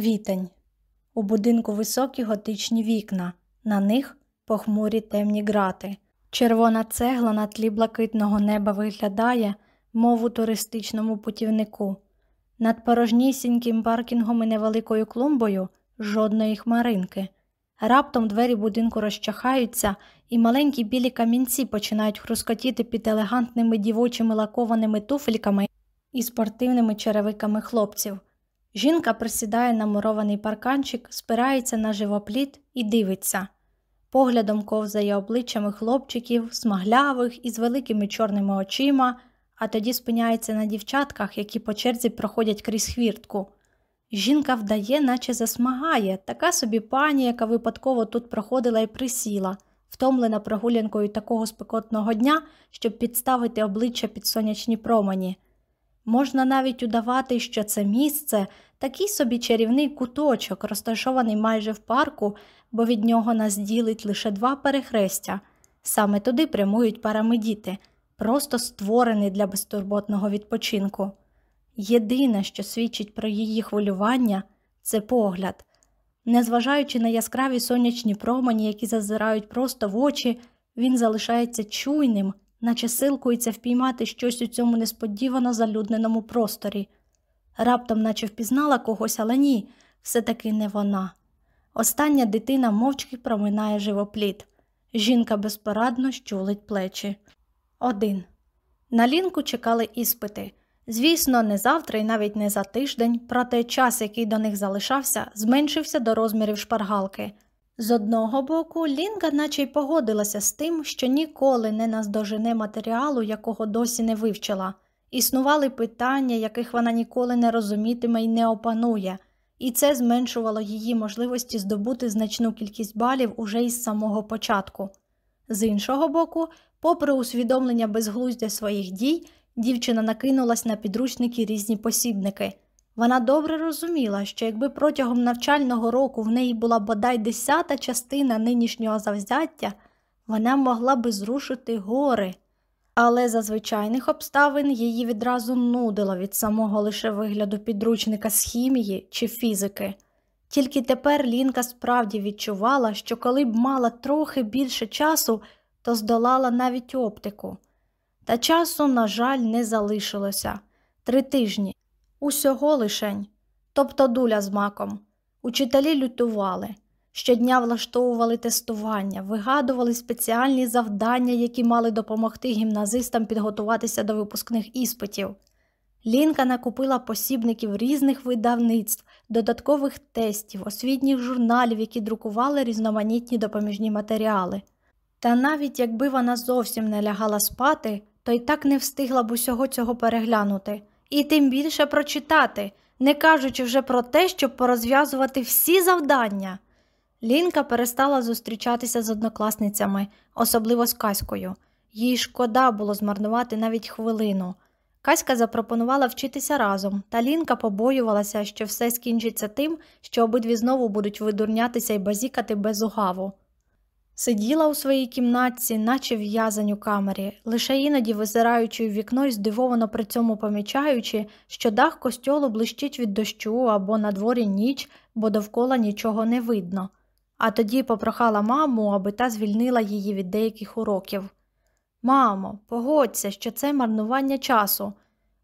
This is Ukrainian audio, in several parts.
Квітень. У будинку високі готичні вікна, на них похмурі темні грати. Червона цегла на тлі блакитного неба виглядає, мов у туристичному путівнику. Над порожнісіньким паркінгом і невеликою клумбою жодної хмаринки. Раптом двері будинку розчахаються, і маленькі білі камінці починають хрускотіти під елегантними дівочими лакованими туфельками і спортивними черевиками хлопців. Жінка присідає на мурований парканчик, спирається на живопліт і дивиться. Поглядом ковзає обличчями хлопчиків, смаглявих із великими чорними очима, а тоді спиняється на дівчатках, які по черзі проходять крізь хвіртку. Жінка вдає, наче засмагає, така собі пані, яка випадково тут проходила і присіла, втомлена прогулянкою такого спекотного дня, щоб підставити обличчя під сонячні промені. Можна навіть удавати, що це місце такий собі чарівний куточок, розташований майже в парку, бо від нього нас ділить лише два перехрестя. Саме туди прямують парамедіти, просто створений для безтурботного відпочинку. Єдине, що свідчить про її хвилювання, це погляд. Незважаючи на яскраві сонячні промені, які зазирають просто в очі, він залишається чуйним, наче силкується впіймати щось у цьому несподівано залюдненому просторі. Раптом, наче впізнала когось, але ні, все таки не вона. Остання дитина мовчки проминає живопліт. Жінка безпорадно щулить плечі. Один. На лінку чекали іспити. Звісно, не завтра і навіть не за тиждень, проте час, який до них залишався, зменшився до розмірів шпаргалки. З одного боку, Лінка наче й погодилася з тим, що ніколи не наздожене матеріалу, якого досі не вивчила. Існували питання, яких вона ніколи не розумітиме і не опанує, і це зменшувало її можливості здобути значну кількість балів уже із самого початку. З іншого боку, попри усвідомлення безглуздя своїх дій, дівчина накинулась на підручники різні посібники. Вона добре розуміла, що якби протягом навчального року в неї була бодай десята частина нинішнього завзяття, вона могла би зрушити гори. Але за звичайних обставин її відразу нудило від самого лише вигляду підручника з хімії чи фізики. Тільки тепер Лінка справді відчувала, що коли б мала трохи більше часу, то здолала навіть оптику. Та часу, на жаль, не залишилося три тижні. Усього лишень, тобто дуля з маком. Учителі лютували. Щодня влаштовували тестування, вигадували спеціальні завдання, які мали допомогти гімназистам підготуватися до випускних іспитів. Лінка накупила посібників різних видавництв, додаткових тестів, освітніх журналів, які друкували різноманітні допоміжні матеріали. Та навіть якби вона зовсім не лягала спати, то й так не встигла б усього цього переглянути, і тим більше прочитати, не кажучи вже про те, щоб порозв'язувати всі завдання. Лінка перестала зустрічатися з однокласницями, особливо з Каською. Їй шкода було змарнувати навіть хвилину. Каська запропонувала вчитися разом, та Лінка побоювалася, що все скінчиться тим, що обидві знову будуть видурнятися і базікати без угаву. Сиділа у своїй кімнатці, наче в'язань у камері, лише іноді визираючи у вікно і здивовано при цьому помічаючи, що дах костьолу блищить від дощу або на дворі ніч, бо довкола нічого не видно а тоді попрохала маму, аби та звільнила її від деяких уроків. Мамо, погодься, що це марнування часу.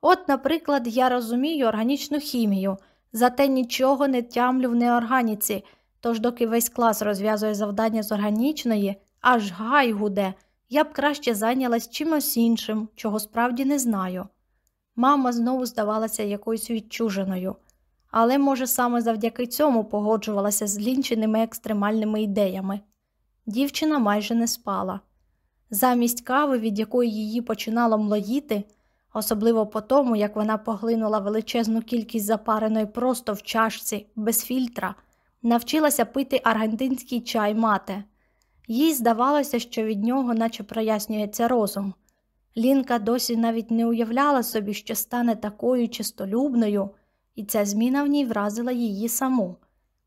От, наприклад, я розумію органічну хімію, зате нічого не тямлю в неорганіці, тож доки весь клас розв'язує завдання з органічної, аж гай гуде, я б краще зайнялась чимось іншим, чого справді не знаю. Мама знову здавалася якоюсь відчуженою але, може, саме завдяки цьому погоджувалася з лінченими екстремальними ідеями. Дівчина майже не спала. Замість кави, від якої її починало млоїти, особливо по тому, як вона поглинула величезну кількість запареної просто в чашці, без фільтра, навчилася пити аргентинський чай мате. Їй здавалося, що від нього наче прояснюється розум. Лінка досі навіть не уявляла собі, що стане такою чистолюбною і ця зміна в ній вразила її саму.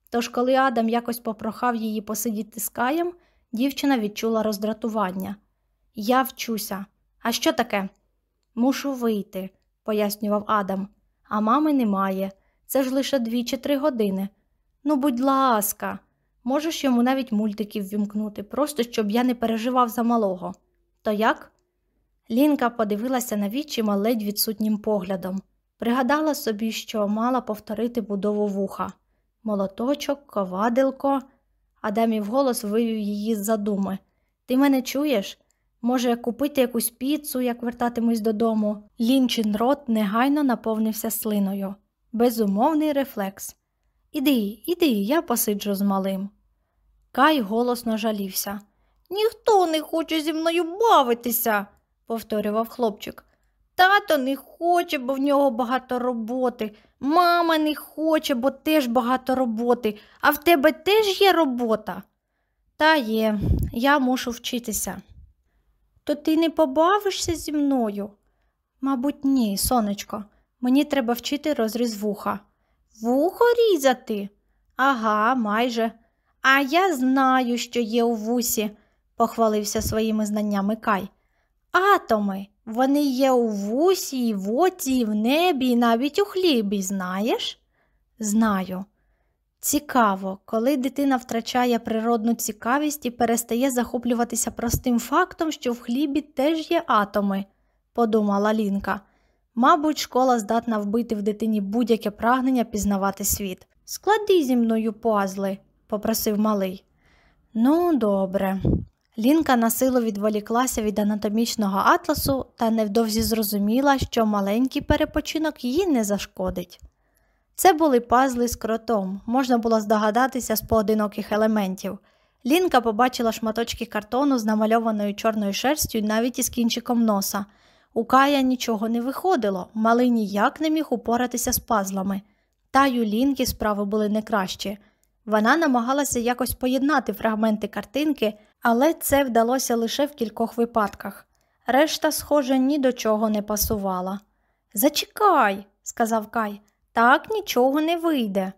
Тож, коли Адам якось попрохав її посидіти з каєм, дівчина відчула роздратування. Я вчуся. А що таке? Мушу вийти, пояснював Адам, а мами немає. Це ж лише дві чи три години. Ну, будь ласка, можеш йому навіть мультиків вімкнути, просто щоб я не переживав за малого. То як? Лінка подивилася на відчима ледь відсутнім поглядом. Пригадала собі, що мала повторити будову вуха. Молоточок, ковадилко. Адамів голос вивів її з задуми. Ти мене чуєш? Може, купити якусь піцу, як вертатимусь додому? Лінчин рот негайно наповнився слиною. Безумовний рефлекс. Іди, іди, я посиджу з малим. Кай голосно жалівся. Ніхто не хоче зі мною бавитися, повторював хлопчик. Тато не хоче, бо в нього багато роботи. Мама не хоче, бо теж багато роботи, а в тебе теж є робота. Та є, я мушу вчитися. То ти не побавишся зі мною? Мабуть, ні, сонечко. Мені треба вчити розріз вуха. Вухо різати? Ага, майже. А я знаю, що є у вусі, похвалився своїми знаннями Кай. Атоми, вони є у вусі, і в оці, і в небі, і навіть у хлібі, знаєш? Знаю. Цікаво, коли дитина втрачає природну цікавість і перестає захоплюватися простим фактом, що в хлібі теж є атоми, подумала Лінка. Мабуть, школа здатна вбити в дитині будь-яке прагнення пізнавати світ. Склади зі мною пазли, попросив малий. Ну, добре. Лінка на силу відволіклася від анатомічного атласу та невдовзі зрозуміла, що маленький перепочинок їй не зашкодить. Це були пазли з кротом, можна було здогадатися з поодиноких елементів. Лінка побачила шматочки картону з намальованою чорною шерстю навіть із кінчиком носа. У Кая нічого не виходило, малий ніяк не міг упоратися з пазлами. Та й у Лінки справи були не кращі. Вона намагалася якось поєднати фрагменти картинки, але це вдалося лише в кількох випадках. Решта, схоже, ні до чого не пасувала. Зачекай, сказав Кай, так нічого не вийде.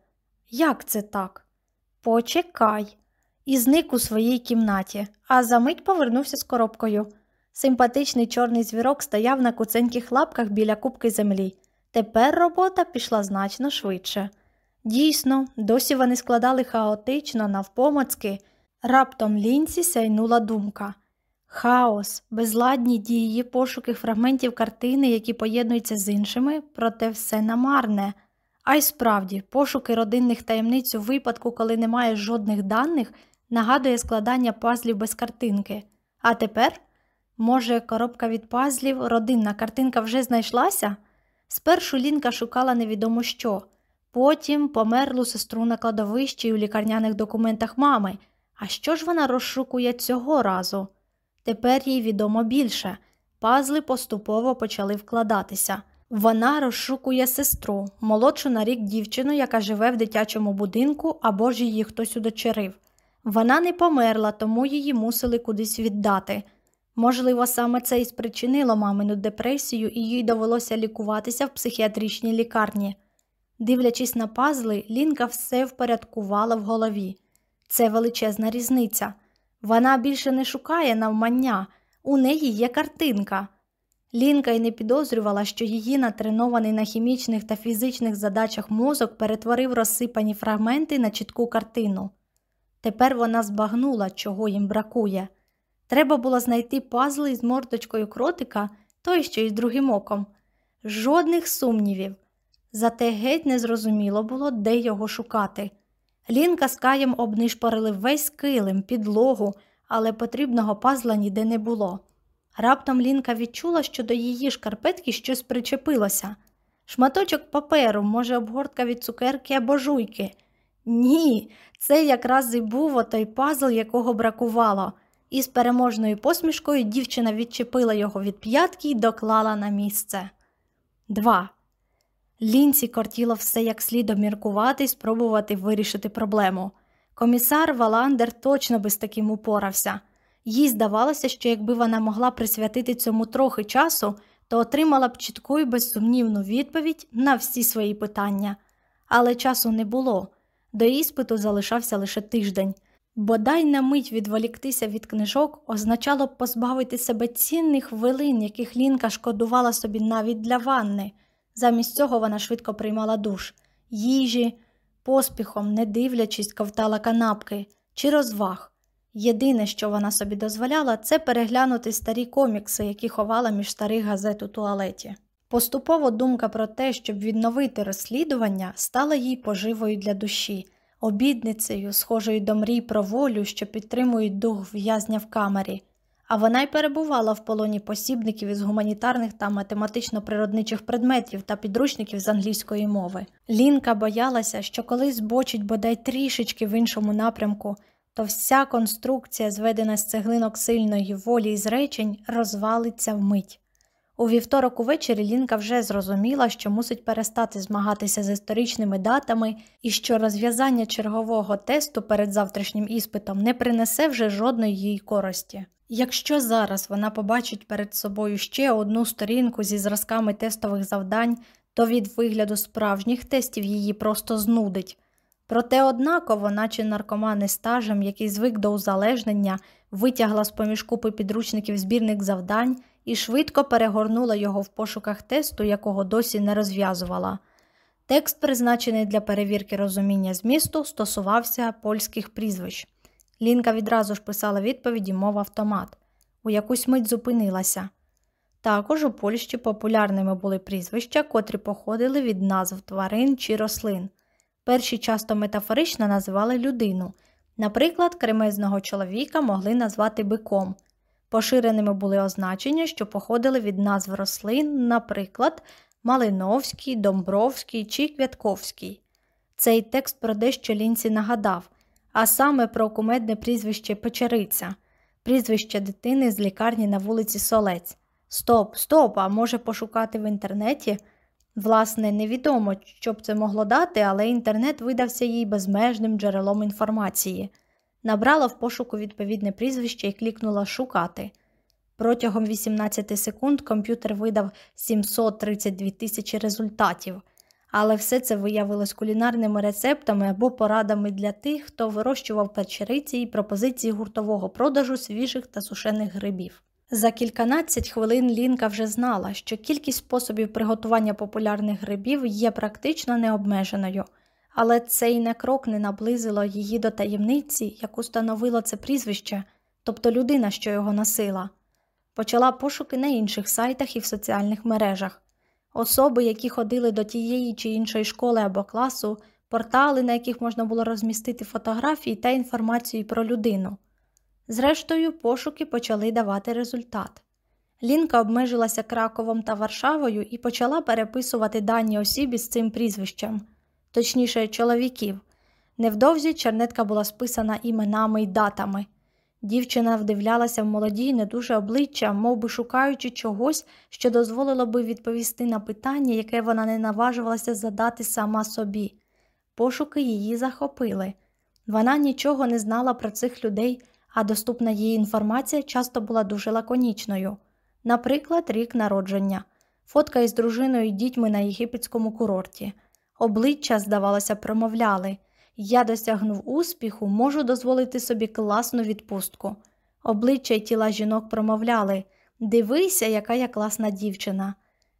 Як це так? Почекай. І зник у своїй кімнаті, а за мить повернувся з коробкою. Симпатичний чорний звірок стояв на куценьких лапках біля кубки землі. Тепер робота пішла значно швидше. Дійсно, досі вони складали хаотично, навпомацки, раптом лінці сяйнула думка. Хаос, безладні дії, пошуки фрагментів картини, які поєднуються з іншими, проте все намарне. А й справді, пошуки родинних таємниць у випадку, коли немає жодних даних, нагадує складання пазлів без картинки. А тепер, може, коробка від пазлів, родинна картинка вже знайшлася? Спершу Лінка шукала невідомо що, потім померлу сестру на кладовищі і у лікарняних документах мами. А що ж вона розшукує цього разу? Тепер їй відомо більше. Пазли поступово почали вкладатися. Вона розшукує сестру, молодшу на рік дівчину, яка живе в дитячому будинку або ж її хтось удочерив. Вона не померла, тому її мусили кудись віддати. Можливо, саме це і спричинило мамину депресію, і їй довелося лікуватися в психіатричній лікарні. Дивлячись на пазли, Лінка все впорядкувала в голові. Це величезна різниця. Вона більше не шукає навмання, у неї є картинка. Лінка й не підозрювала, що її натренований на хімічних та фізичних задачах мозок перетворив розсипані фрагменти на чітку картину. Тепер вона збагнула, чого їм бракує. Треба було знайти пазли з мордочкою кротика, той що із другим оком. Жодних сумнівів. Зате геть незрозуміло було, де його шукати. Лінка з каєм обнишпорили весь килим, підлогу, але потрібного пазла ніде не було. Раптом Лінка відчула, що до її шкарпетки щось причепилося. Шматочок паперу, може, обгортка від цукерки або жуйки. Ні, це якраз і був отой пазл, якого бракувало, і з переможною посмішкою дівчина відчепила його від п'ятки і доклала на місце. Два. Лінці кортіло все як слід обміркувати і спробувати вирішити проблему. Комісар Валандер точно би з таким упорався. Їй здавалося, що якби вона могла присвятити цьому трохи часу, то отримала б чітку і безсумнівну відповідь на всі свої питання. Але часу не було. До іспиту залишався лише тиждень. Бодай на мить відволіктися від книжок означало б позбавити себе цінних хвилин, яких Лінка шкодувала собі навіть для ванни. Замість цього вона швидко приймала душ, їжі, поспіхом, не дивлячись, ковтала канапки чи розваг. Єдине, що вона собі дозволяла, це переглянути старі комікси, які ховала між старих газет у туалеті. Поступово думка про те, щоб відновити розслідування, стала їй поживою для душі, обідницею, схожою до мрій про волю, що підтримують дух в'язня в камері. А вона й перебувала в полоні посібників із гуманітарних та математично-природничих предметів та підручників з англійської мови. Лінка боялася, що коли збочить бодай трішечки в іншому напрямку, то вся конструкція, зведена з цеглинок сильної волі і зречень, розвалиться вмить. У вівторок увечері Лінка вже зрозуміла, що мусить перестати змагатися з історичними датами і що розв'язання чергового тесту перед завтрашнім іспитом не принесе вже жодної їй користі. Якщо зараз вона побачить перед собою ще одну сторінку зі зразками тестових завдань, то від вигляду справжніх тестів її просто знудить. Проте однаково, наче наркомани стажем, який звик до узалежнення, витягла з поміж купи підручників збірник завдань і швидко перегорнула його в пошуках тесту, якого досі не розв'язувала. Текст, призначений для перевірки розуміння змісту, стосувався польських прізвищ. Лінка відразу ж писала відповіді мов автомат, у якусь мить зупинилася. Також у Польщі популярними були прізвища, котрі походили від назв тварин чи рослин. Перші часто метафорично називали людину. Наприклад, кремезного чоловіка могли назвати биком. Поширеними були означення, що походили від назв рослин, наприклад, Малиновський, Домбровський чи Квятковський. Цей текст про дещо лінці нагадав, а саме про кумедне прізвище Печериця, прізвище дитини з лікарні на вулиці Солець. Стоп, стоп, а може пошукати в інтернеті? Власне, невідомо, що б це могло дати, але інтернет видався їй безмежним джерелом інформації. Набрала в пошуку відповідне прізвище і клікнула Шукати. Протягом 18 секунд комп'ютер видав 732 тисячі результатів, але все це виявилось кулінарними рецептами або порадами для тих, хто вирощував печериці і пропозиції гуртового продажу свіжих та сушених грибів. За кільканадцять хвилин Лінка вже знала, що кількість способів приготування популярних грибів є практично необмеженою, але цей не крок не наблизило її до таємниці, яку становило це прізвище, тобто людина, що його носила. Почала пошуки на інших сайтах і в соціальних мережах. Особи, які ходили до тієї чи іншої школи або класу, портали, на яких можна було розмістити фотографії та інформацію про людину. Зрештою, пошуки почали давати результат. Лінка обмежилася Краковом та Варшавою і почала переписувати дані осіб із цим прізвищем, точніше, чоловіків. Невдовзі чернетка була списана іменами й датами. Дівчина вдивлялася в молоді, не дуже обличчя, мов би шукаючи чогось, що дозволило би відповісти на питання, яке вона не наважувалася задати сама собі. Пошуки її захопили. Вона нічого не знала про цих людей а доступна їй інформація часто була дуже лаконічною. Наприклад, рік народження, фотка із дружиною і дітьми на єгипетському курорті. Обличчя, здавалося, промовляли Я досягнув успіху, можу дозволити собі класну відпустку. Обличчя й тіла жінок промовляли Дивися, яка я класна дівчина.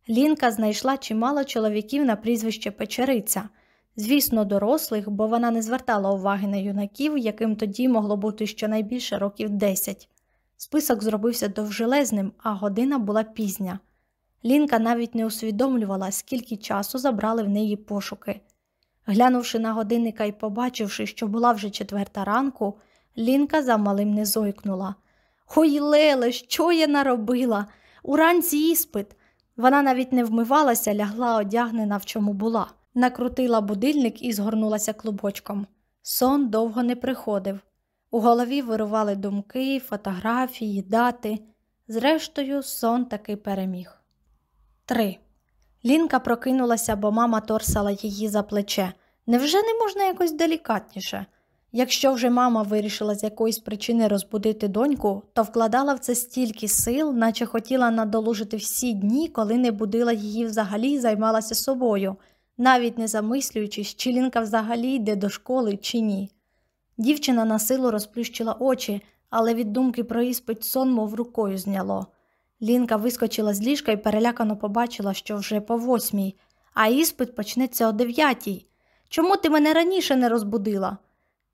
Лінка знайшла чимало чоловіків на прізвище Печериця. Звісно, дорослих, бо вона не звертала уваги на юнаків, яким тоді могло бути щонайбільше років десять. Список зробився довжелезним, а година була пізня. Лінка навіть не усвідомлювала, скільки часу забрали в неї пошуки. Глянувши на годинника і побачивши, що була вже четверта ранку, Лінка замалим не зойкнула. Ой, Леле, що я наробила? Уранці іспит. Вона навіть не вмивалася, лягла одягнена, в чому була накрутила будильник і згорнулася клубочком. Сон довго не приходив. У голові вирували думки, фотографії, дати. Зрештою, сон таки переміг. 3. Лінка прокинулася, бо мама торсала її за плече. Невже не можна якось делікатніше? Якщо вже мама вирішила з якоїсь причини розбудити доньку, то вкладала в це стільки сил, наче хотіла надолужити всі дні, коли не будила її взагалі і займалася собою, навіть не замислюючись, чи Лінка взагалі йде до школи чи ні. Дівчина на силу розплющила очі, але від думки про іспит сон, мов рукою зняло. Лінка вискочила з ліжка і перелякано побачила, що вже по восьмій, а іспит почнеться о дев'ятій. Чому ти мене раніше не розбудила?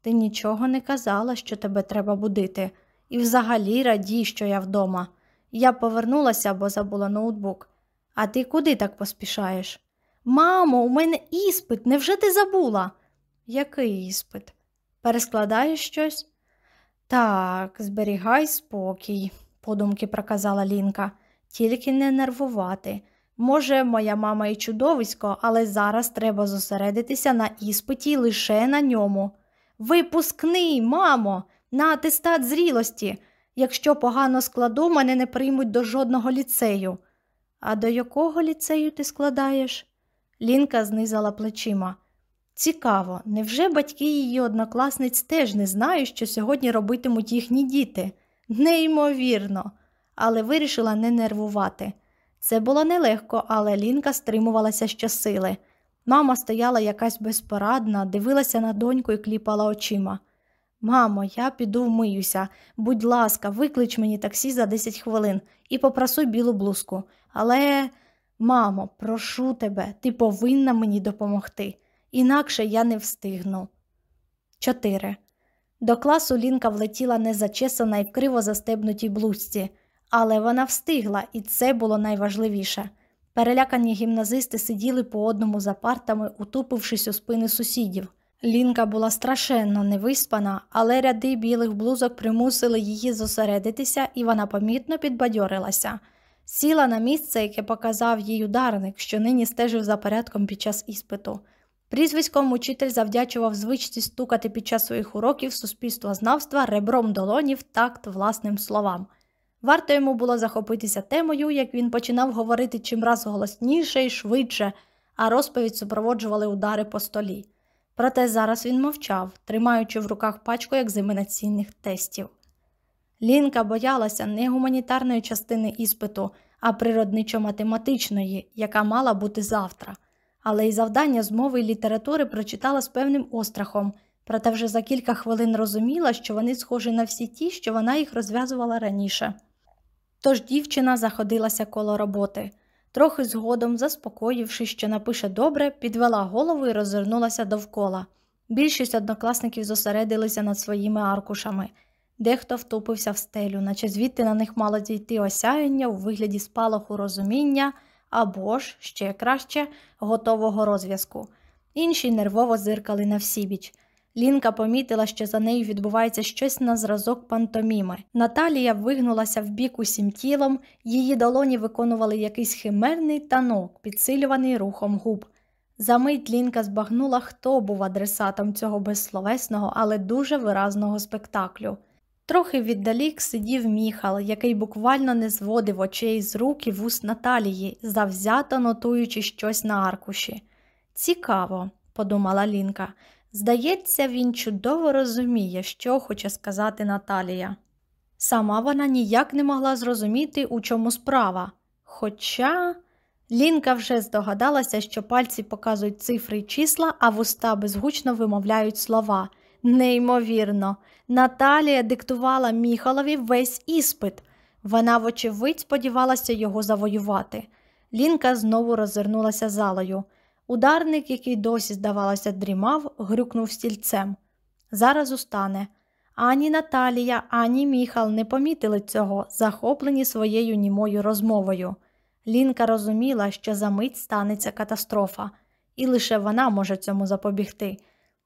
Ти нічого не казала, що тебе треба будити, і взагалі радій, що я вдома. Я повернулася, бо забула ноутбук. А ти куди так поспішаєш? Мамо, у мене іспит, невже ти забула? Який іспит? Перескладаєш щось? Так, зберігай спокій, подумки проказала Лінка, тільки не нервувати. Може, моя мама і чудовисько, але зараз треба зосередитися на іспиті лише на ньому. Випускний, мамо, на атестат зрілості. Якщо погано складу, мене не приймуть до жодного ліцею. А до якого ліцею ти складаєш? Лінка знизала плечима. Цікаво, невже батьки її однокласниць теж не знають, що сьогодні робитимуть їхні діти? Неймовірно, але вирішила не нервувати. Це було нелегко, але Лінка стримувалася щосили. Мама стояла якась безпорадна, дивилася на доньку і кліпала очима. Мамо, я піду вмиюся. Будь ласка, виклич мені таксі за 10 хвилин і попросуй білу блузку. Але, мамо, прошу тебе, ти повинна мені допомогти, інакше я не встигну. 4. До класу Лінка влетіла незачесана і в криво застебнутій блузці, але вона встигла, і це було найважливіше. Перелякані гімназисти сиділи по одному за партами, утупившись у спини сусідів. Лінка була страшенно невиспана, але ряди білих блузок примусили її зосередитися, і вона помітно підбадьорилася. Сіла на місце, яке показав їй ударник, що нині стежив за порядком під час іспиту. Прізвиськом учитель завдячував звичці стукати під час своїх уроків суспільствознавства ребром долонів такт власним словам. Варто йому було захопитися темою, як він починав говорити чимраз голосніше і швидше, а розповідь супроводжували удари по столі. Проте зараз він мовчав, тримаючи в руках пачку екзаменаційних тестів. Лінка боялася не гуманітарної частини іспиту, а природничо-математичної, яка мала бути завтра. Але й завдання з мови і літератури прочитала з певним острахом, проте вже за кілька хвилин розуміла, що вони схожі на всі ті, що вона їх розв'язувала раніше. Тож дівчина заходилася коло роботи. Трохи згодом, заспокоївшись, що напише добре, підвела голову і розвернулася довкола. Більшість однокласників зосередилися над своїми аркушами. Дехто втупився в стелю, наче звідти на них мало дійти осяяння у вигляді спалаху розуміння або ж, ще краще, готового розв'язку. Інші нервово зиркали на всібіч. Лінка помітила, що за нею відбувається щось на зразок пантоміми. Наталія вигнулася в бік усім тілом, її долоні виконували якийсь химерний танок, підсилюваний рухом губ. Замить Лінка збагнула, хто був адресатом цього безсловесного, але дуже виразного спектаклю. Трохи віддалік сидів міхал, який буквально не зводив очей з рук і вуст Наталії, завзято нотуючи щось на аркуші. Цікаво, подумала Лінка. Здається, він чудово розуміє, що хоче сказати Наталія. Сама вона ніяк не могла зрозуміти, у чому справа. Хоча Лінка вже здогадалася, що пальці показують цифри й числа, а вуста безгучно вимовляють слова. Неймовірно, Наталія диктувала Міхалові весь іспит. Вона, вочевидь, сподівалася його завоювати. Лінка знову розвернулася залою. Ударник, який досі, здавалося, дрімав, грюкнув стільцем. Зараз устане. Ані Наталія, ані Міхал не помітили цього, захоплені своєю німою розмовою. Лінка розуміла, що за мить станеться катастрофа, і лише вона може цьому запобігти.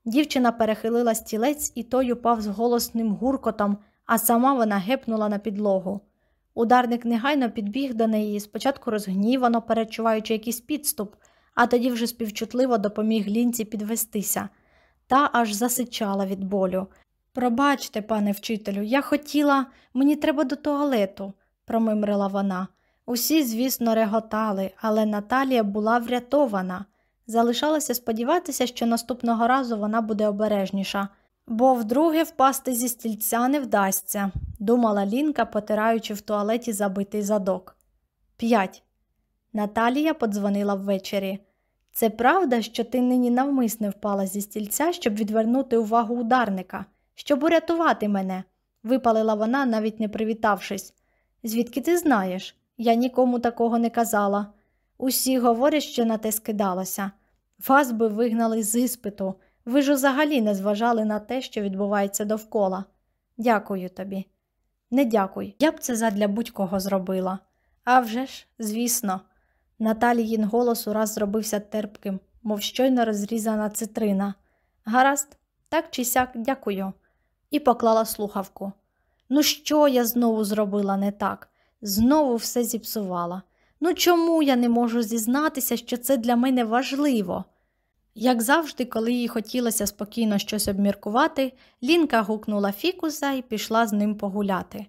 Дівчина перехилила стілець, і той упав з голосним гуркотом, а сама вона гепнула на підлогу. Ударник негайно підбіг до неї, спочатку розгнівано, перечуваючи якийсь підступ, а тоді вже співчутливо допоміг лінці підвестися, та аж засичала від болю. Пробачте, пане вчителю, я хотіла, мені треба до туалету, промимрила вона. Усі, звісно, реготали, але Наталія була врятована. Залишалося сподіватися, що наступного разу вона буде обережніша, бо вдруге впасти зі стільця не вдасться, думала Лінка, потираючи в туалеті забитий задок. П'ять. Наталія подзвонила ввечері. Це правда, що ти нині навмисне впала зі стільця, щоб відвернути увагу ударника, щоб урятувати мене, випалила вона, навіть не привітавшись. Звідки ти знаєш? Я нікому такого не казала. Усі говорять, що на те скидалося. Вас би вигнали з іспиту. Ви ж взагалі не зважали на те, що відбувається довкола. Дякую тобі. Не дякуй. Я б це задля будь-кого зробила. А вже ж, звісно. Наталіїн голос ураз зробився терпким, мов щойно розрізана цитрина. Гаразд, так чи сяк, дякую. І поклала слухавку. Ну, що я знову зробила не так? Знову все зіпсувала. Ну чому я не можу зізнатися, що це для мене важливо? Як завжди, коли їй хотілося спокійно щось обміркувати, Лінка гукнула фікуса і пішла з ним погуляти.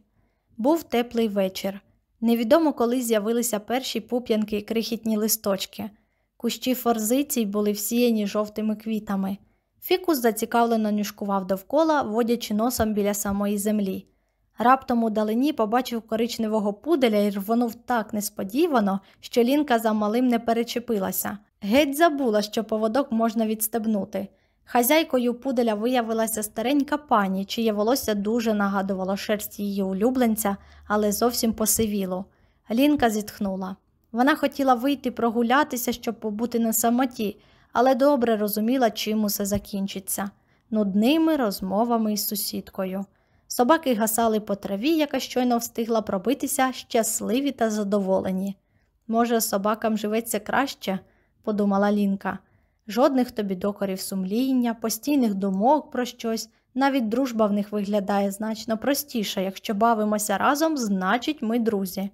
Був теплий вечір. Невідомо, коли з'явилися перші пуп'янки і крихітні листочки. Кущі форзицій були всіяні жовтими квітами. Фікус зацікавлено нюшкував довкола, водячи носом біля самої землі. Раптом у далині побачив коричневого пуделя і рвонув так несподівано, що лінка за малим не перечепилася. Геть забула, що поводок можна відстебнути. Хазяйкою пуделя виявилася старенька пані, чиє волосся дуже нагадувало шерсть її улюбленця, але зовсім посивіло. Лінка зітхнула. Вона хотіла вийти прогулятися, щоб побути на самоті, але добре розуміла, чим усе закінчиться нудними розмовами із сусідкою. Собаки гасали по траві, яка щойно встигла пробитися, щасливі та задоволені. Може, собакам живеться краще, подумала Лінка. Жодних тобі докорів сумління, постійних думок про щось, навіть дружба в них виглядає значно простіше, якщо бавимося разом, значить ми друзі.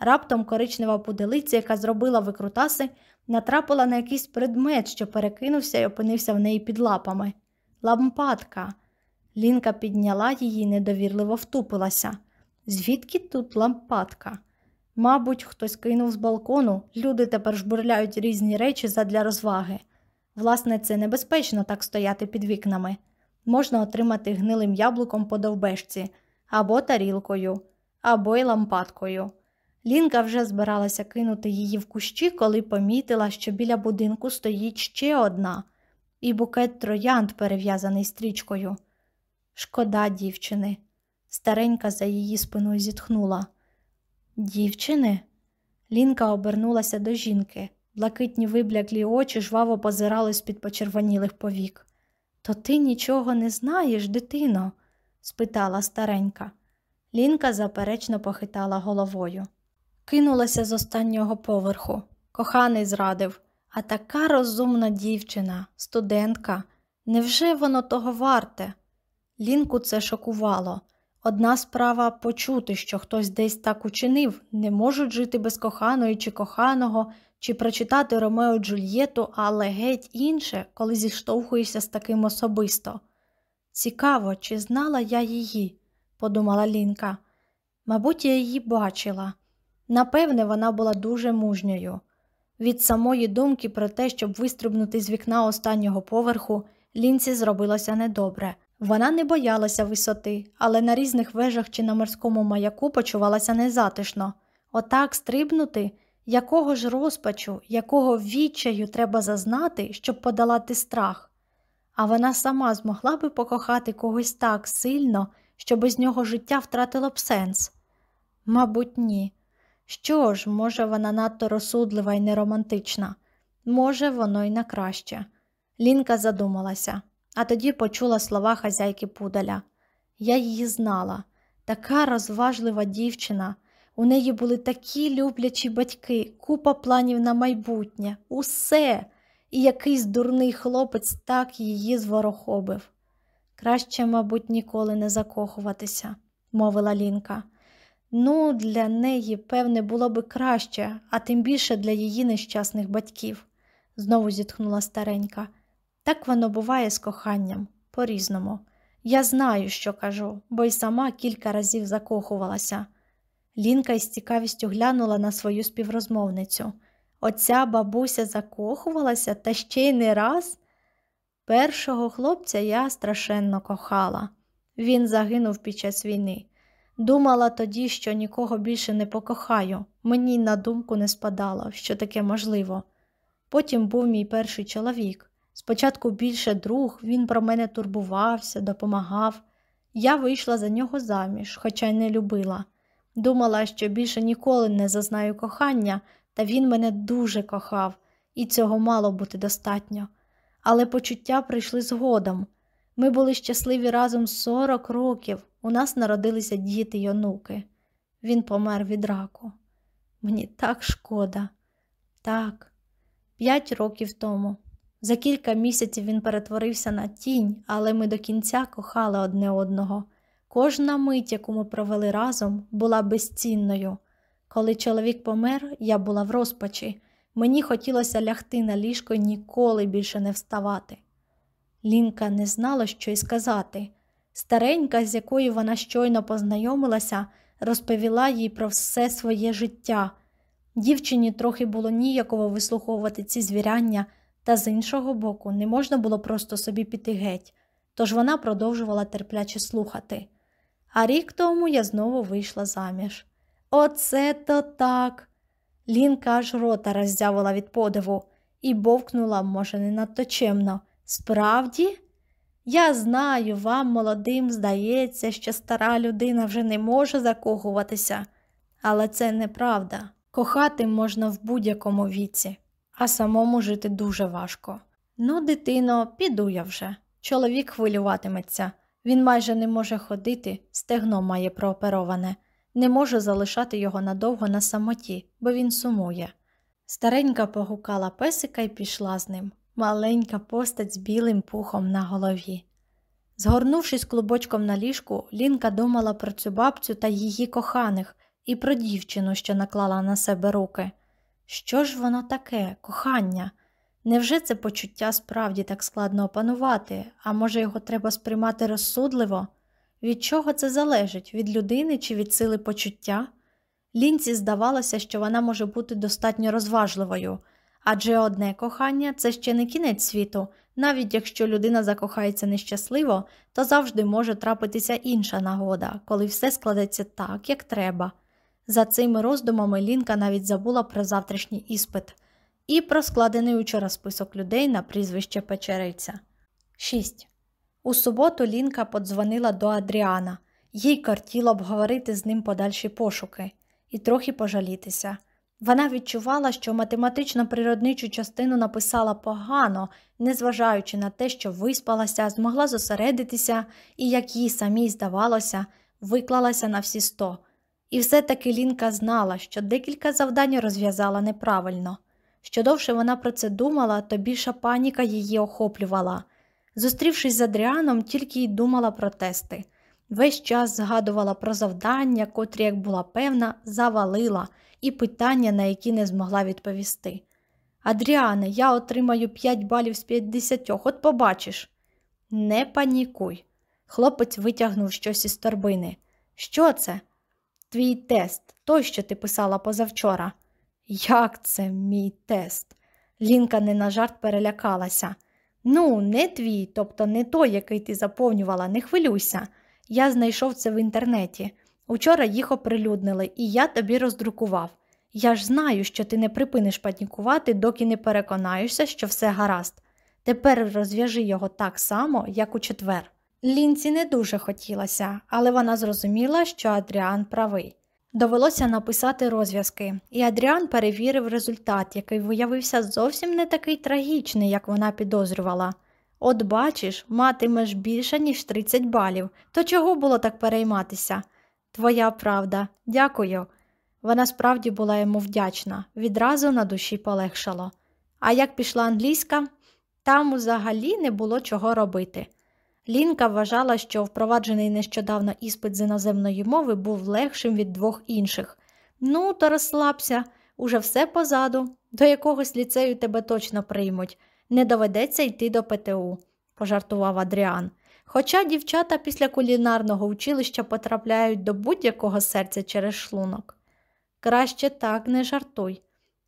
Раптом коричнева пуделиця, яка зробила викрутаси, натрапила на якийсь предмет, що перекинувся і опинився в неї під лапами. Лампадка. Лінка підняла її і недовірливо втупилася. Звідки тут лампадка? Мабуть, хтось кинув з балкону, люди тепер жбурляють різні речі задля розваги. Власне, це небезпечно так стояти під вікнами. Можна отримати гнилим яблуком по довбешці, або тарілкою, або й лампадкою. Лінка вже збиралася кинути її в кущі, коли помітила, що біля будинку стоїть ще одна, і букет троянд, перев'язаний стрічкою. Шкода дівчини. Старенька за її спиною зітхнула. Дівчини? Лінка обернулася до жінки. Блакитні вибляклі очі жваво позирали з-під почервонілих повік. То ти нічого не знаєш, дитино? спитала старенька. Лінка заперечно похитала головою. Кинулася з останнього поверху. Коханий зрадив, а така розумна дівчина, студентка. Невже воно того варте? Лінку це шокувало. Одна справа почути, що хтось десь так учинив, не можуть жити без коханої чи коханого, чи прочитати Ромео Джульєту, але геть інше, коли зіштовхуєшся з таким особисто. Цікаво, чи знала я її, подумала Лінка. Мабуть, я її бачила. Напевне, вона була дуже мужньою. Від самої думки про те, щоб вистрибнути з вікна останнього поверху, лінці зробилося недобре. Вона не боялася висоти, але на різних вежах чи на морському маяку почувалася незатишно. Отак стрибнути, якого ж розпачу, якого відчаю треба зазнати, щоб подолати страх. А вона сама змогла би покохати когось так сильно, що без нього життя втратило б сенс? Мабуть, ні. Що ж, може, вона надто розсудлива і неромантична, може, воно й на краще. Лінка задумалася а тоді почула слова хазяйки пудаля. Я її знала, така розважлива дівчина. У неї були такі люблячі батьки, купа планів на майбутнє, усе, і якийсь дурний хлопець так її зворохобив. Краще, мабуть, ніколи не закохуватися, мовила Лінка. Ну, для неї, певне, було би краще, а тим більше для її нещасних батьків, знову зітхнула старенька. Так воно буває з коханням, по-різному. Я знаю, що кажу, бо й сама кілька разів закохувалася. Лінка із цікавістю глянула на свою співрозмовницю. Оця бабуся закохувалася та ще й не раз. Першого хлопця я страшенно кохала. Він загинув під час війни. Думала тоді, що нікого більше не покохаю, мені на думку не спадало, що таке можливо. Потім був мій перший чоловік. Спочатку більше друг, він про мене турбувався, допомагав. Я вийшла за нього заміж, хоча й не любила. Думала, що більше ніколи не зазнаю кохання, та він мене дуже кохав, і цього мало бути достатньо. Але почуття прийшли згодом. Ми були щасливі разом 40 років, у нас народилися діти й онуки. Він помер від раку. Мені так шкода. Так, п'ять років тому. За кілька місяців він перетворився на тінь, але ми до кінця кохали одне одного. Кожна мить, яку ми провели разом, була безцінною. Коли чоловік помер, я була в розпачі. Мені хотілося лягти на ліжко і ніколи більше не вставати. Лінка не знала, що й сказати. Старенька, з якою вона щойно познайомилася, розповіла їй про все своє життя. Дівчині трохи було ніяково вислуховувати ці звіряння, та з іншого боку, не можна було просто собі піти геть, тож вона продовжувала терпляче слухати. А рік тому я знову вийшла заміж. Оце то так. Лінка аж рота роззявила від подиву і бовкнула, може, не надто чемно. Справді? Я знаю, вам, молодим, здається, що стара людина вже не може закохуватися, але це неправда. Кохати можна в будь-якому віці, а самому жити дуже важко. Ну, дитино, піду я вже. Чоловік хвилюватиметься. Він майже не може ходити, стегно має проопероване, не можу залишати його надовго на самоті, бо він сумує. Старенька погукала песика і пішла з ним, маленька постать з білим пухом на голові. Згорнувшись клубочком на ліжку, Лінка думала про цю бабцю та її коханих і про дівчину, що наклала на себе руки. Що ж воно таке, кохання? Невже це почуття справді так складно опанувати, а може його треба сприймати розсудливо? Від чого це залежить? Від людини чи від сили почуття? Лінці здавалося, що вона може бути достатньо розважливою, адже одне кохання це ще не кінець світу, навіть якщо людина закохається нещасливо, то завжди може трапитися інша нагода, коли все складеться так, як треба. За цими роздумами Лінка навіть забула про завтрашній іспит і про складений учора список людей на прізвище Печериця. 6. У суботу Лінка подзвонила до Адріана, їй картіло обговорити з ним подальші пошуки і трохи пожалітися. Вона відчувала, що математично природничу частину написала погано, незважаючи на те, що виспалася, змогла зосередитися і, як їй самій здавалося, виклалася на всі сто. І все-таки Лінка знала, що декілька завдань розв'язала неправильно. Що довше вона про це думала, то більша паніка її охоплювала. Зустрівшись з Адріаном, тільки й думала про тести. Весь час згадувала про завдання, котрі, як була певна, завалила, і питання, на які не змогла відповісти. Адріане, я отримаю 5 балів з 50, от побачиш. Не панікуй. Хлопець витягнув щось із торбини. Що це? Твій тест, той, що ти писала позавчора. Як це мій тест? Лінка не на жарт перелякалася. Ну, не твій, тобто не той, який ти заповнювала, не хвилюйся. Я знайшов це в інтернеті. Учора їх оприлюднили, і я тобі роздрукував. Я ж знаю, що ти не припиниш панікувати, доки не переконаєшся, що все гаразд. Тепер розв'яжи його так само, як у четвер. Лінці не дуже хотілося, але вона зрозуміла, що Адріан правий. Довелося написати розв'язки, і Адріан перевірив результат, який виявився зовсім не такий трагічний, як вона підозрювала. От бачиш, матимеш більше, ніж 30 балів, то чого було так перейматися? Твоя правда, дякую. Вона справді була йому вдячна, відразу на душі полегшало. А як пішла англійська, там взагалі не було чого робити. Лінка вважала, що впроваджений нещодавно іспит з іноземної мови був легшим від двох інших. Ну, то розслабся, уже все позаду, до якогось ліцею тебе точно приймуть, не доведеться йти до ПТУ, пожартував Адріан. Хоча дівчата після кулінарного училища потрапляють до будь-якого серця через шлунок. Краще так не жартуй.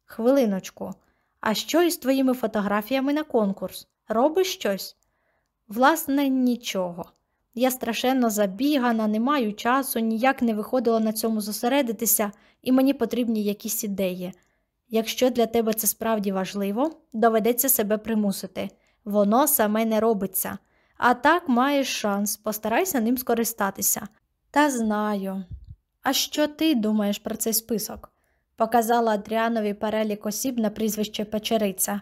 Хвилиночку, а що із твоїми фотографіями на конкурс? Робиш щось? Власне, нічого. Я страшенно забігана, не маю часу, ніяк не виходила на цьому зосередитися, і мені потрібні якісь ідеї. Якщо для тебе це справді важливо, доведеться себе примусити. Воно саме не робиться. А так маєш шанс, постарайся ним скористатися. Та знаю. А що ти думаєш про цей список? Показала Адріанові перелік осіб на прізвище Печериця.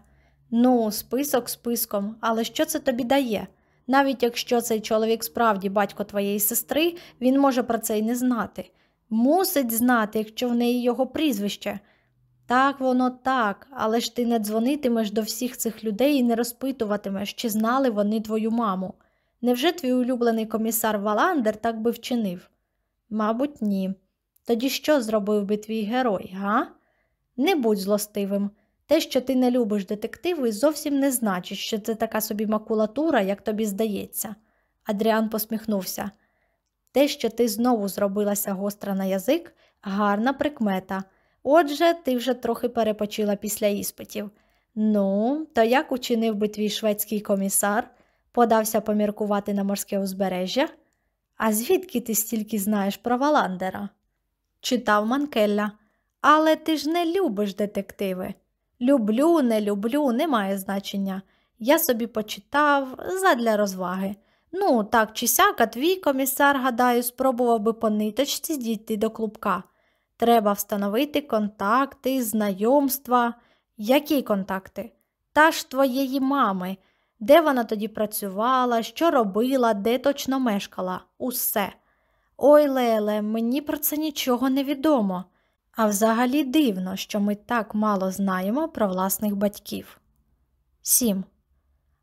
Ну, список списком, але що це тобі дає? Навіть якщо цей чоловік справді батько твоєї сестри, він може про це й не знати. Мусить знати, якщо в неї його прізвище. Так, воно так, але ж ти не дзвонитимеш до всіх цих людей і не розпитуватимеш, чи знали вони твою маму. Невже твій улюблений комісар Валандер так би вчинив? Мабуть, ні. Тоді що зробив би твій герой, га? Не будь злостивим. Те, що ти не любиш детективи, зовсім не значить, що це така собі макулатура, як тобі здається. Адріан посміхнувся. Те, що ти знову зробилася гостра на язик, гарна прикмета. Отже, ти вже трохи перепочила після іспитів. Ну, то як учинив би твій шведський комісар? Подався поміркувати на морське узбережжя? А звідки ти стільки знаєш про Валандера? Читав Манкелля. Але ти ж не любиш детективи. Люблю, не люблю, немає значення. Я собі почитав задля розваги. Ну, так чи сяка, твій комісар, гадаю, спробував би по ниточці дійти до клубка. Треба встановити контакти, знайомства. Які контакти? Та ж твоєї мами. Де вона тоді працювала, що робила, де точно мешкала, усе. Ой, Леле, мені про це нічого не відомо. А взагалі дивно, що ми так мало знаємо про власних батьків. 7.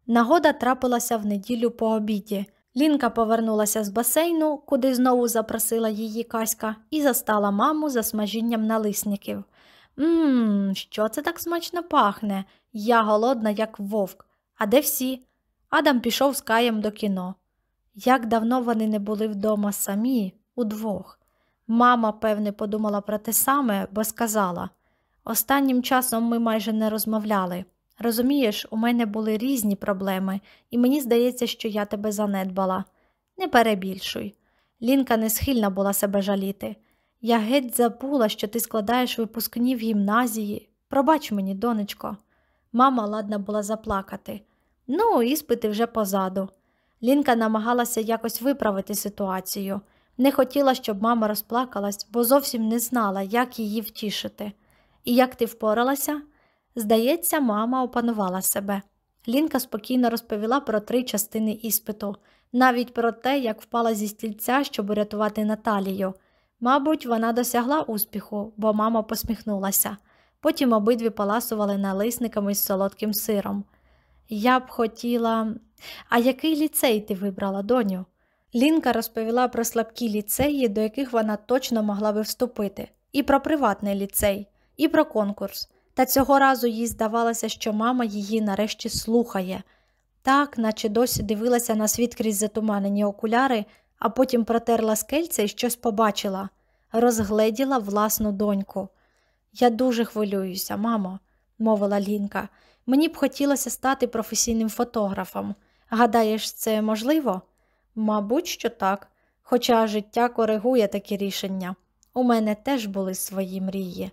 Нагода трапилася в неділю по обіді. Лінка повернулася з басейну, куди знову запросила її Каська, і застала маму за смажінням налисників. Ммм, що це так смачно пахне? Я голодна, як вовк. А де всі? Адам пішов з Каєм до кіно. Як давно вони не були вдома самі, удвох. Мама, певне, подумала про те саме, бо сказала останнім часом ми майже не розмовляли. Розумієш, у мене були різні проблеми, і мені здається, що я тебе занедбала. Не перебільшуй. Лінка не схильна була себе жаліти. Я геть забула, що ти складаєш випускні в гімназії. Пробач мені, донечко. Мама ладна була заплакати. Ну, іспити вже позаду. Лінка намагалася якось виправити ситуацію. Не хотіла, щоб мама розплакалась, бо зовсім не знала, як її втішити. І як ти впоралася? Здається, мама опанувала себе. Лінка спокійно розповіла про три частини іспиту, навіть про те, як впала зі стільця, щоб урятувати Наталію. Мабуть, вона досягла успіху, бо мама посміхнулася. Потім обидві паласували налисниками з солодким сиром. Я б хотіла. А який ліцей ти вибрала, доню? Лінка розповіла про слабкі ліцеї, до яких вона точно могла би вступити, і про приватний ліцей, і про конкурс. Та цього разу їй здавалося, що мама її нарешті слухає. Так, наче досі дивилася на світ крізь затуманені окуляри, а потім протерла скельце і щось побачила, розгледіла власну доньку. Я дуже хвилююся, мамо, мовила Лінка. Мені б хотілося стати професійним фотографом. Гадаєш, це можливо? Мабуть, що так, хоча життя коригує такі рішення. У мене теж були свої мрії.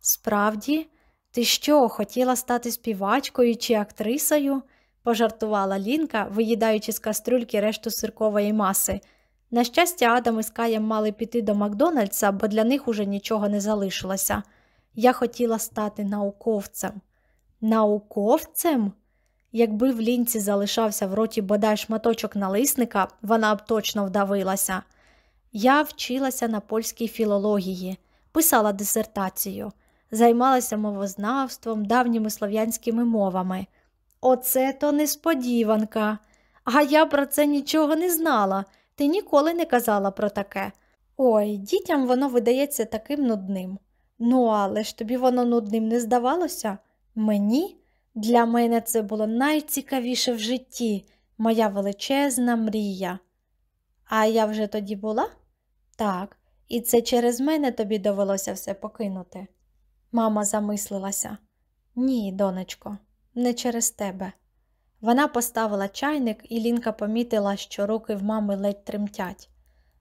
Справді, ти що, хотіла стати співачкою чи актрисою? пожартувала Лінка, виїдаючи з кастрюльки решту сиркової маси. На щастя, Адам із Каєм мали піти до Макдональдса, бо для них уже нічого не залишилося. Я хотіла стати науковцем. Науковцем? Якби в лінці залишався в роті бодай шматочок налисника, вона б точно вдавилася. Я вчилася на польській філології, писала дисертацію, займалася мовознавством, давніми слов'янськими мовами. Оце то несподіванка. А я про це нічого не знала. Ти ніколи не казала про таке. Ой, дітям воно видається таким нудним. Ну, але ж тобі воно нудним не здавалося? Мені? Для мене це було найцікавіше в житті, моя величезна мрія. А я вже тоді була? Так, і це через мене тобі довелося все покинути. Мама замислилася. Ні, донечко, не через тебе. Вона поставила чайник, і Лінка помітила, що руки в мами ледь тремтять.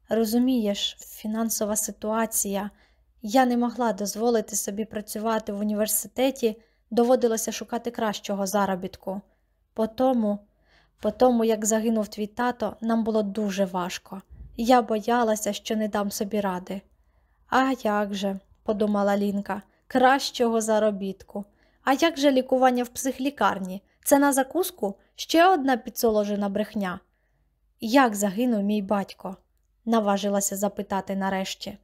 Розумієш, фінансова ситуація. Я не могла дозволити собі працювати в університеті доводилося шукати кращого заробітку. По тому, по тому, як загинув твій тато, нам було дуже важко. Я боялася, що не дам собі ради. А як же, подумала Лінка, кращого заробітку. А як же лікування в психлікарні? Це на закуску ще одна підсоложена брехня. Як загинув мій батько? наважилася запитати нарешті.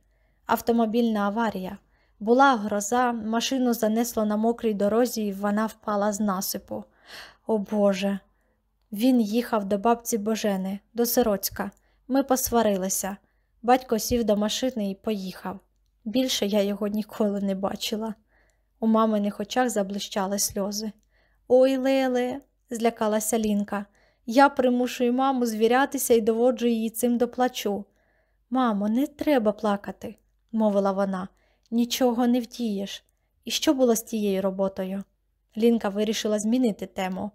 Автомобільна аварія. Була гроза, машину занесло на мокрій дорозі, і вона впала з насипу. О Боже. Він їхав до бабці Божени, до Сироцька. Ми посварилися. Батько сів до машини і поїхав. Більше я його ніколи не бачила. У маминих очах заблищали сльози. Ой, Леле, злякалася Лінка. Я примушую маму звірятися і доводжу її цим до плачу. Мамо, не треба плакати, мовила вона. Нічого не вдієш. І що було з тією роботою? Лінка вирішила змінити тему.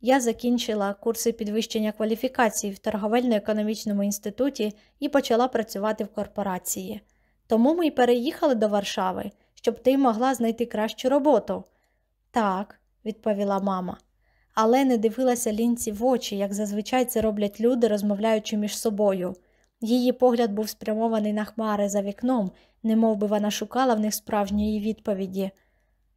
Я закінчила курси підвищення кваліфікації в торговельно-економічному інституті і почала працювати в корпорації. Тому ми й переїхали до Варшави, щоб ти могла знайти кращу роботу. Так, відповіла мама, але не дивилася лінці в очі, як зазвичай це роблять люди, розмовляючи між собою. Її погляд був спрямований на хмари за вікном, немов би вона шукала в них справжньої відповіді.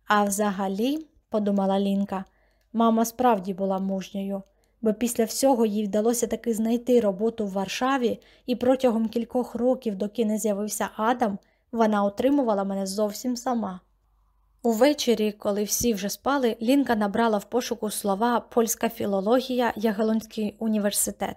А взагалі, подумала Лінка, мама справді була мужньою, бо після всього їй вдалося таки знайти роботу в Варшаві, і протягом кількох років, доки не з'явився Адам, вона отримувала мене зовсім сама. Увечері, коли всі вже спали, Лінка набрала в пошуку слова польська філологія Ягелонський університет.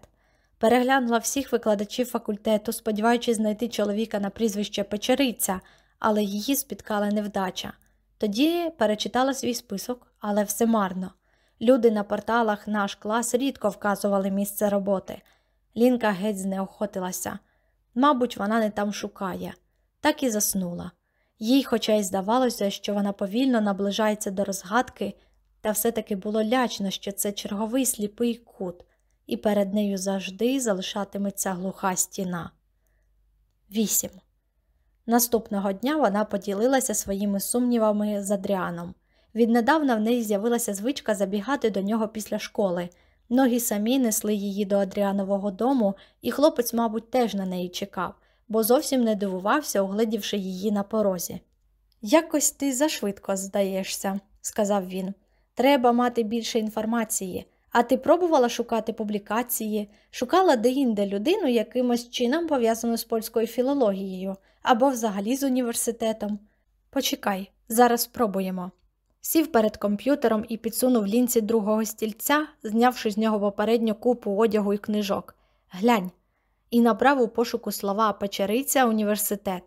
Переглянула всіх викладачів факультету, сподіваючись знайти чоловіка на прізвище Печериця, але її спіткала невдача. Тоді перечитала свій список, але все марно. Люди на порталах наш клас рідко вказували місце роботи. Лінка геть знеохотилася. Мабуть, вона не там шукає, так і заснула. Їй, хоча й здавалося, що вона повільно наближається до розгадки, та все-таки було лячно, що це черговий сліпий кут і перед нею завжди залишатиметься глуха стіна. 8. Наступного дня вона поділилася своїми сумнівами з Адріаном. Віднедавна в неї з'явилася звичка забігати до нього після школи. Ноги самі несли її до Адріанового дому, і хлопець, мабуть, теж на неї чекав, бо зовсім не дивувався, угледівши її на порозі. Якось ти зашвидко здаєшся, сказав він. Треба мати більше інформації. А ти пробувала шукати публікації, шукала деінде людину якимось чином пов'язану з польською філологією або взагалі з університетом. Почекай, зараз спробуємо. Сів перед комп'ютером і підсунув лінці другого стільця, знявши з нього попередню купу одягу і книжок. Глянь. І набрав у пошуку слова Печериця університет.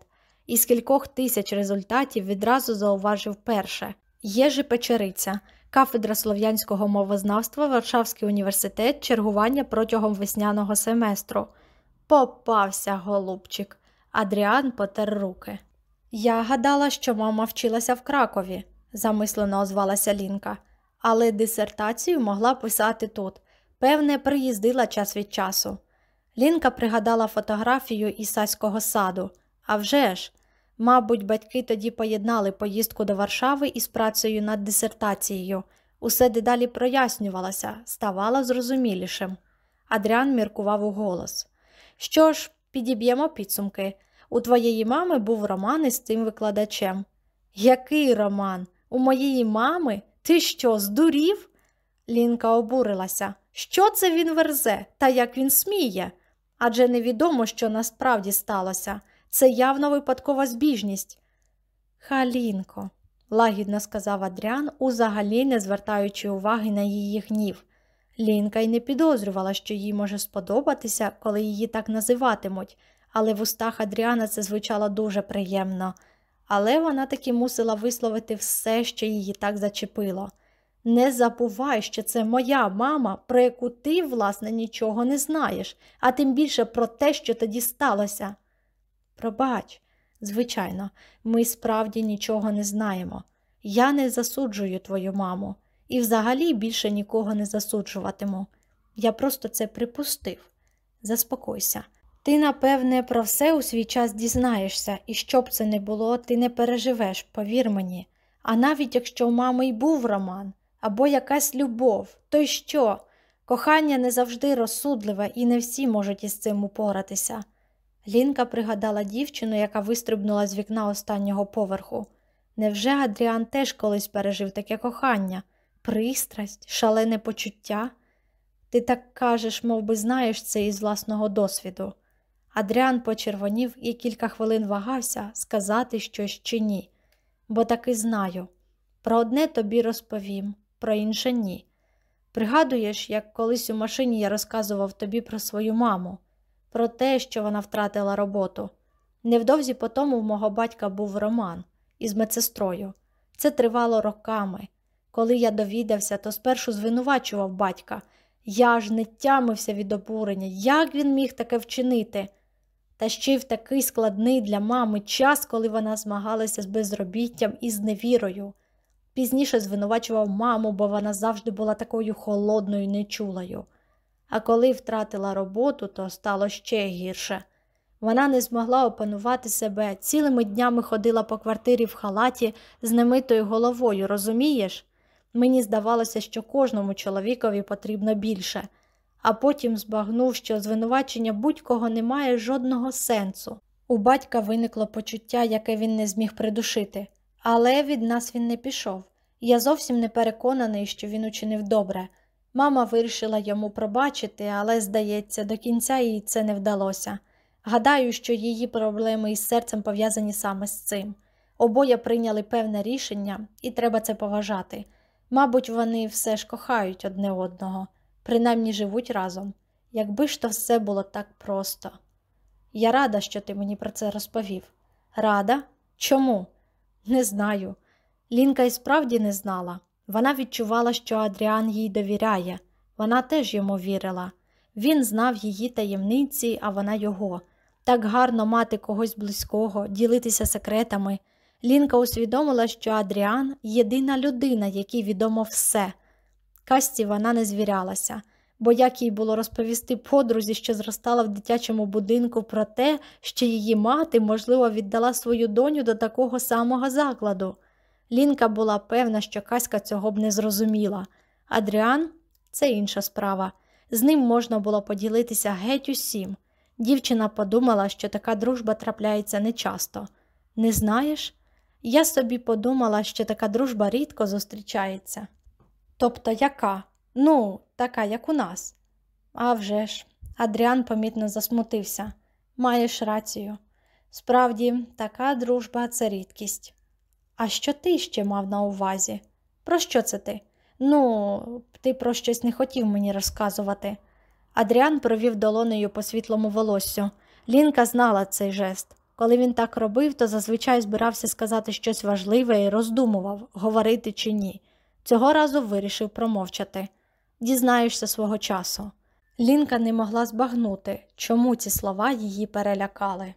Із кількох тисяч результатів відразу зауважив перше Єжи Печериця кафедра слов'янського мовознавства, Варшавський університет, чергування протягом весняного семестру. Попався, голубчик. Адріан потер руки. Я гадала, що мама вчилася в Кракові, замислено озвалася Лінка, але дисертацію могла писати тут. Певне, приїздила час від часу. Лінка пригадала фотографію ісаського саду. А вже ж, Мабуть, батьки тоді поєднали поїздку до Варшави із працею над дисертацією. Усе дедалі прояснювалося, ставало зрозумілішим. Адріан міркував у голос. Що ж, підіб'ємо підсумки. У твоєї мами був роман із цим викладачем. Який роман? У моєї мами? Ти що, здурів? Лінка обурилася. Що це він верзе, та як він сміє? Адже невідомо, що насправді сталося. Це явно випадкова збіжність. Халінко, лагідно сказав Адріан, узагалі не звертаючи уваги на її гнів. Лінка й не підозрювала, що їй може сподобатися, коли її так називатимуть, але в устах Адріана це звучало дуже приємно. Але вона таки мусила висловити все, що її так зачепило. Не забувай, що це моя мама, про яку ти, власне, нічого не знаєш, а тим більше про те, що тоді сталося. Пробач, звичайно, ми справді нічого не знаємо. Я не засуджую твою маму і взагалі більше нікого не засуджуватиму. Я просто це припустив. Заспокойся. Ти, напевне, про все у свій час дізнаєшся, і що б це не було, ти не переживеш, повір мені. А навіть якщо у мами й був роман або якась любов, то й що? Кохання не завжди розсудливе, і не всі можуть із цим упоратися. Лінка пригадала дівчину, яка вистрибнула з вікна останнього поверху. Невже Адріан теж колись пережив таке кохання, пристрасть, шалене почуття? Ти так кажеш, мов би знаєш це із власного досвіду. Адріан почервонів і кілька хвилин вагався сказати щось чи ні, бо таки знаю. Про одне тобі розповім, про інше ні. Пригадуєш, як колись у машині я розказував тобі про свою маму, про те, що вона втратила роботу. Невдовзі по тому в мого батька був роман із медсестрою. Це тривало роками. Коли я довідався, то спершу звинувачував батька. Я ж не тямився від обурення, як він міг таке вчинити? Та ще й в такий складний для мами час, коли вона змагалася з безробіттям і з невірою. Пізніше звинувачував маму, бо вона завжди була такою холодною нечулою. А коли втратила роботу, то стало ще гірше. Вона не змогла опанувати себе, цілими днями ходила по квартирі в халаті з немитою головою, розумієш? Мені здавалося, що кожному чоловікові потрібно більше, а потім збагнув, що звинувачення будь-кого не має жодного сенсу. У батька виникло почуття, яке він не зміг придушити, але від нас він не пішов. Я зовсім не переконаний, що він учинив добре. Мама вирішила йому пробачити, але, здається, до кінця їй це не вдалося. Гадаю, що її проблеми із серцем пов'язані саме з цим. Обоє прийняли певне рішення, і треба це поважати. Мабуть, вони все ж кохають одне одного, принаймні живуть разом. Якби ж то все було так просто. Я рада, що ти мені про це розповів. Рада? Чому? Не знаю. Лінка і справді не знала. Вона відчувала, що Адріан їй довіряє. Вона теж йому вірила. Він знав її таємниці, а вона його. Так гарно мати когось близького, ділитися секретами. Лінка усвідомила, що Адріан єдина людина, якій відомо все. Касті вона не звірялася, бо як їй було розповісти подрузі, що зростала в дитячому будинку про те, що її мати, можливо, віддала свою доню до такого самого закладу. Лінка була певна, що Каська цього б не зрозуміла. Адріан це інша справа. З ним можна було поділитися геть усім. Дівчина подумала, що така дружба трапляється нечасто. Не знаєш? Я собі подумала, що така дружба рідко зустрічається. Тобто яка? Ну, така, як у нас. «А вже ж», – Адріан помітно засмутився. Маєш рацію. Справді, така дружба це рідкість. А що ти ще мав на увазі? Про що це ти? Ну, ти про щось не хотів мені розказувати. Адріан провів долонею по світлому волоссю. Лінка знала цей жест. Коли він так робив, то зазвичай збирався сказати щось важливе і роздумував, говорити чи ні. Цього разу вирішив промовчати. Дізнаєшся свого часу. Лінка не могла збагнути, чому ці слова її перелякали.